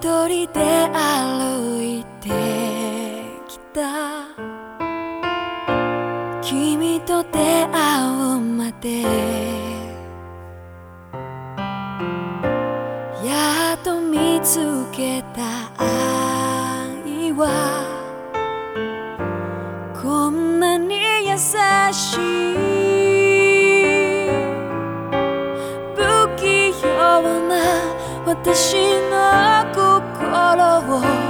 人で歩いてきた。君と出会うまで。やっと見つけた愛は。こんなに優しい。不器用な私心を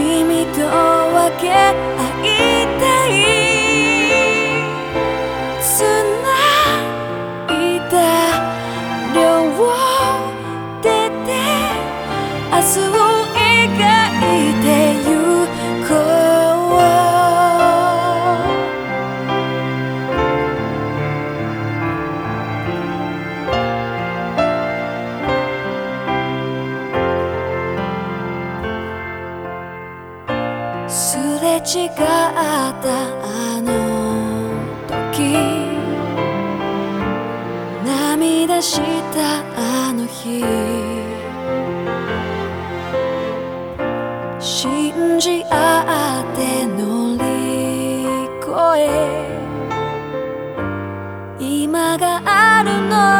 君と分け合いたい。繋いだ両れ違ったあの時涙したあの日。信じ合って乗り越え。今があるの。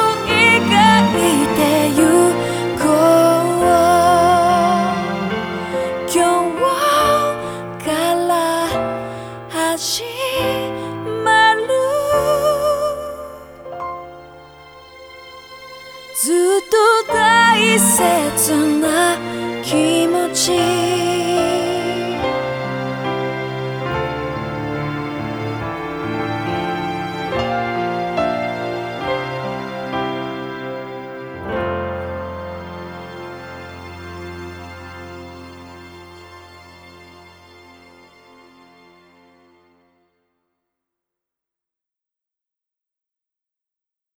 ずっと大切な気持ち。